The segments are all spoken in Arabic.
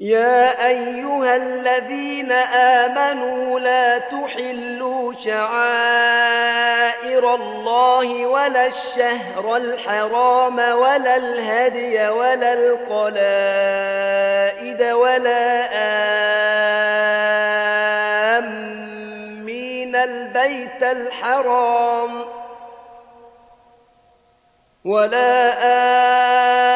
يا أيها الذين آمنوا لا تحلوا شعائر الله ولا الشهر الحرام ولا الهدي ولا القلائد ولا آمين البيت الحرام ولا آمين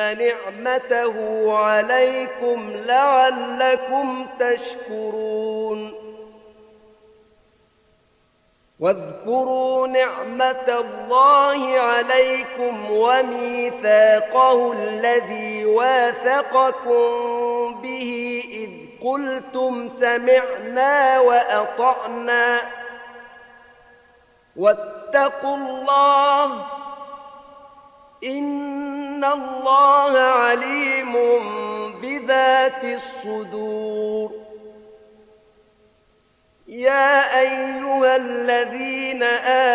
نعمته عليكم لعلكم تشكرون واذكروا نعمة الله عليكم وميثاقه الذي واثقكم به إذ قلتم سمعنا وأطعنا واتقوا الله إن الله عليم بذات الصدور يا أيها الذين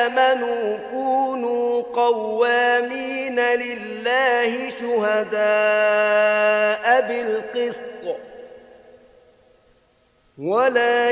آمنوا كونوا قوامين لله شهداء بالقسط ولا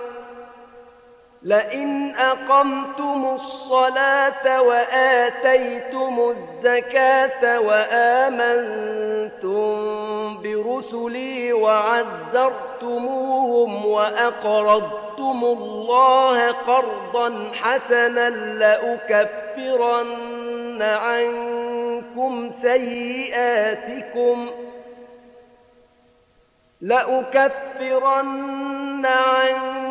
لئن أقمتم الصلاة وآتيتم الزكاة وآمنتم برسلي وعزرتموهم وأقرضتم الله قرضا حسنا لأكفرن عنكم سيئاتكم لأكفرن عنكم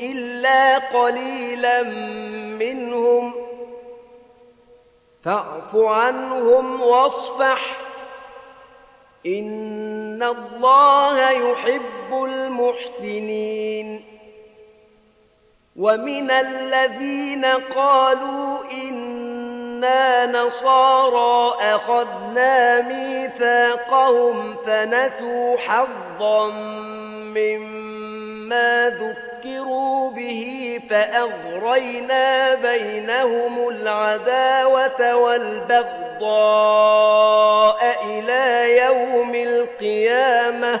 إلا قليلا منهم. فاعف عنهم واصفح. إن الله يحب المحسنين. ومن الذين قالوا إنا نصارى أخذنا ميثاقهم فنسوا حظا مما ذكروا به فأغرينا بينهم العداوة والبغضاء إلى يوم القيامة.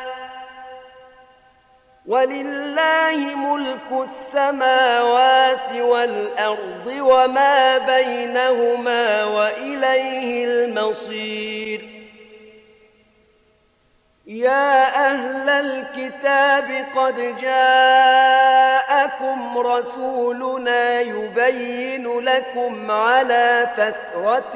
ولله ملك السماوات والأرض وما بينهما وإليه المصير. يا أهل الكتاب قد جاءكم رسولنا يبين لكم على فترة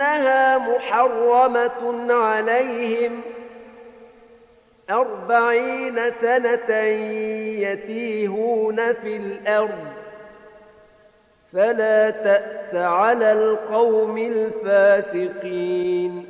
إنها محرمة عليهم. أربعين سنة يتيهون في الأرض. فلا تأس على القوم الفاسقين.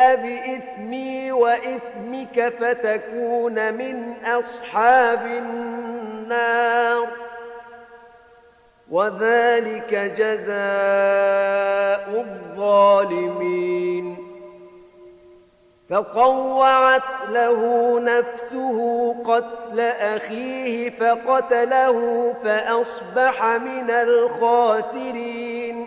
بإثمي وإثمك فتكون من أصحاب النار. وذلك جزاء الظالمين. فطوعت له نفسه قتل أخيه فقتله فأصبح من الخاسرين.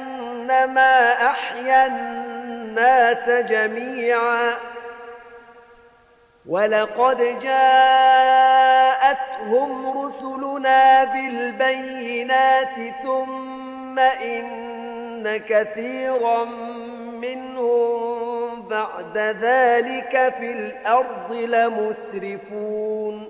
أحيا الناس جميعا. ولقد جاءتهم رسلنا بالبينات ثم إن كثيرا منهم بعد ذلك في الأرض لمسرفون.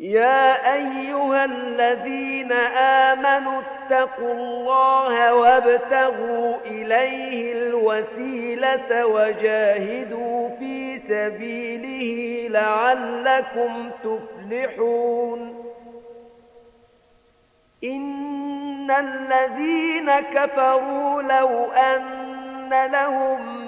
يا أيها الذين آمنوا اتقوا الله وابتغوا إليه الوسيلة وجاهدوا في سبيله لعلكم تفلحون. إن الذين كفروا لو أن لهم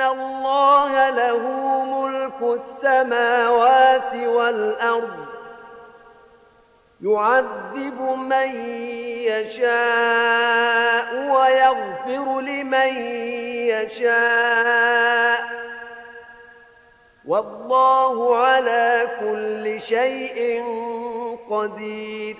الله له ملك السماوات والأرض يعذب من يشاء ويغفر لمن يشاء والله على كل شيء قدير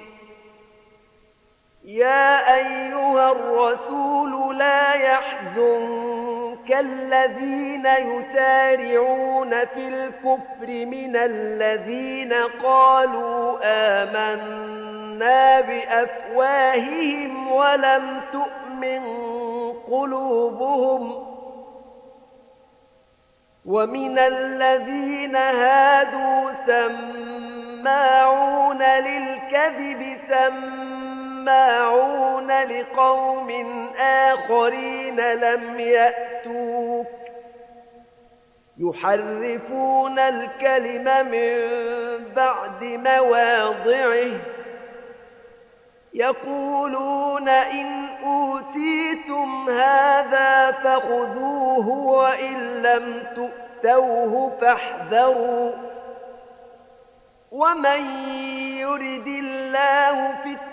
يا أيها الرسول لا يحزنك الذين يسارعون في الكفر من الذين قالوا آمنا بأفواههم ولم تؤمن قلوبهم ومن الذين هادوا سماعون للكذب سماعون لقوم آخرين لم يأتوك. يحرفون الكلم من بعد مواضعه. يقولون إن أوتيتم هذا فخذوه وإن لم تؤتوه فاحذروا. ومن يرد الله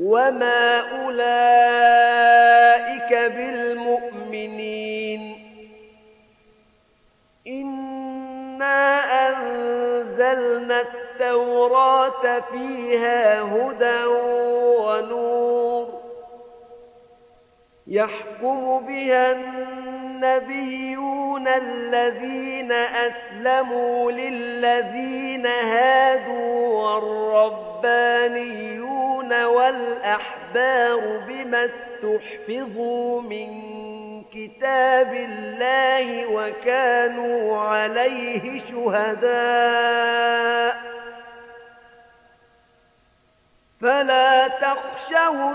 وما أولئك بالمؤمنين إنا أنزلنا التوراة فيها هدى ونور يحكم بها النبيون الذين أسلموا للذين هادوا والربانيون والأحبار بما استحفظوا من كتاب الله وكانوا عليه شهداء. فلا تخشوا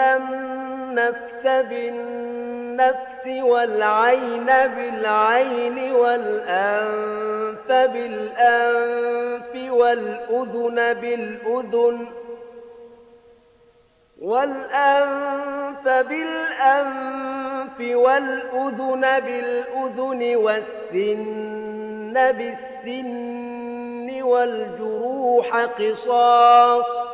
النفس بالنفس والعين بالعين والأنف بالأنف والأذن بالأذن والأنف بالأنف والأذن بالأذن والسن بالسن والجروح قصاص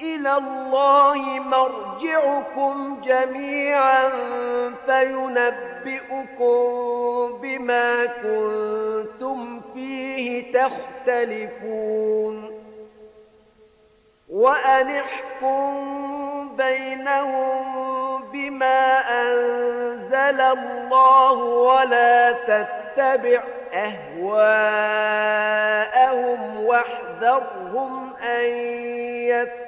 إلى الله مرجعكم جميعا فينبئكم بما كنتم فيه تختلفون. وأنحكم بينهم بما أنزل الله ولا تتبع أهواءهم واحذرهم أن يفتحوا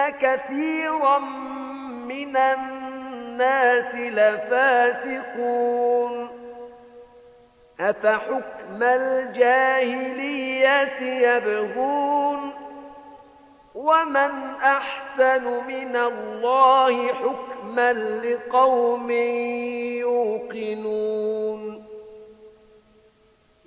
إن كثيرا من الناس لفاسقون. أفحكم الجاهلية يبغون؟ ومن أحسن من الله حكما لقوم يوقنون.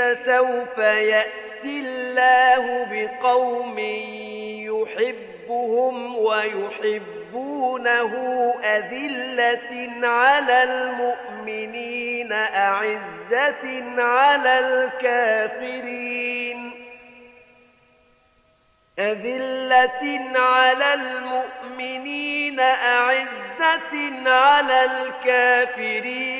فسوف يأتي الله بقوم يحبهم ويحبونه أذلة على المؤمنين أعزة على الكافرين. أذلة على المؤمنين أعزة على الكافرين.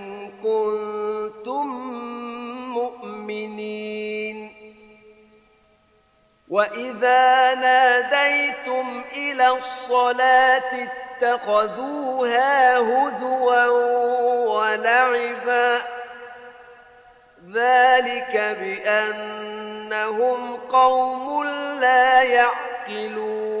كنتم مؤمنين وإذا ناديتم إلى الصلاة اتخذوها هزوا ولعبا ذلك بأنهم قوم لا يعقلون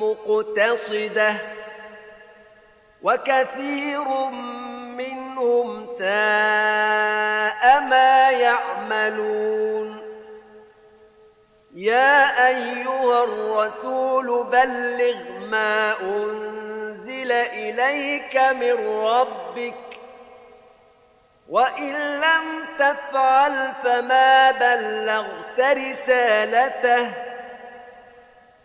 مقتصدة وكثير منهم ساء ما يعملون يا أيها الرسول بلغ ما أنزل إليك من ربك وإن لم تفعل فما بلغت رسالته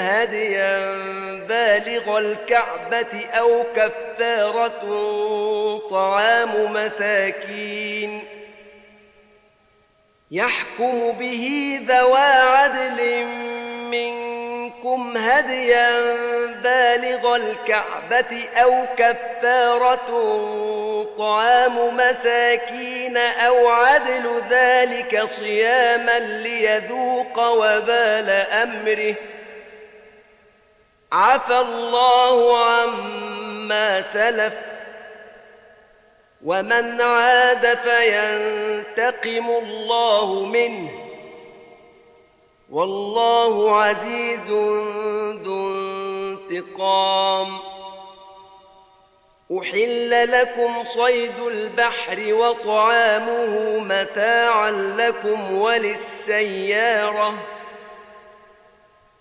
هديا بالغ الكعبة أو كفارة طعام مساكين. يحكم به ذوى عدل منكم هديا بالغ الكعبة أو كفارة طعام مساكين أو عدل ذلك صياما ليذوق وبال أمره. عفى الله عما سلف ومن عاد فينتقم الله منه والله عزيز ذو انتقام أحل لكم صيد البحر وطعامه متاعا لكم وللسيارة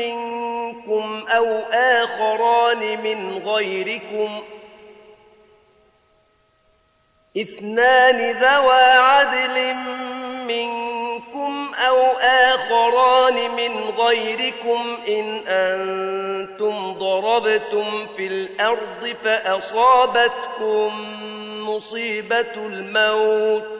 منكم أو آخران من غيركم إثنان ذوى عدل منكم أو آخران من غيركم إن أنتم ضربتم في الأرض فأصابتكم مصيبة الموت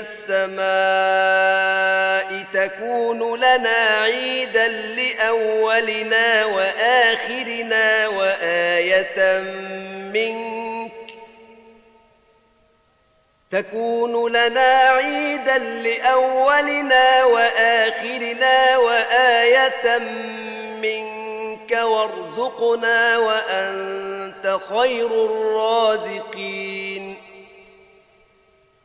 السماء تكون لنا عيدا لأولنا وآخرنا وآية منك. تكون لنا عيدا لأولنا وآخرنا وآية منك. وارزقنا وأنت خير الرازقين.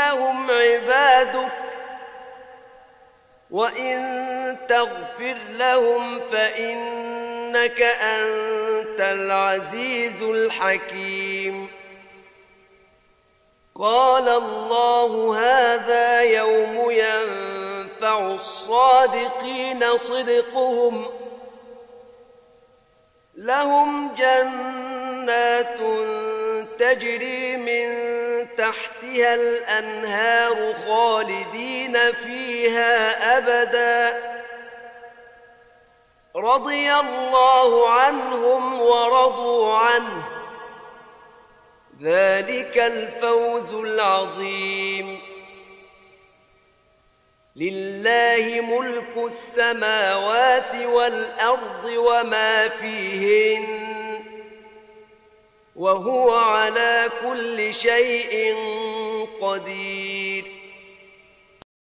فإنهم عبادك. وإن تغفر لهم فإنك أنت العزيز الحكيم. قال الله هذا يوم ينفع الصادقين صدقهم. لهم جنات تجري من تحتها الأنهار خالدين فيها أبدا. رضي الله عنهم ورضوا عنه. ذلك الفوز العظيم. لله ملك السماوات والأرض وما فيهن وهو على كل شيء قدير.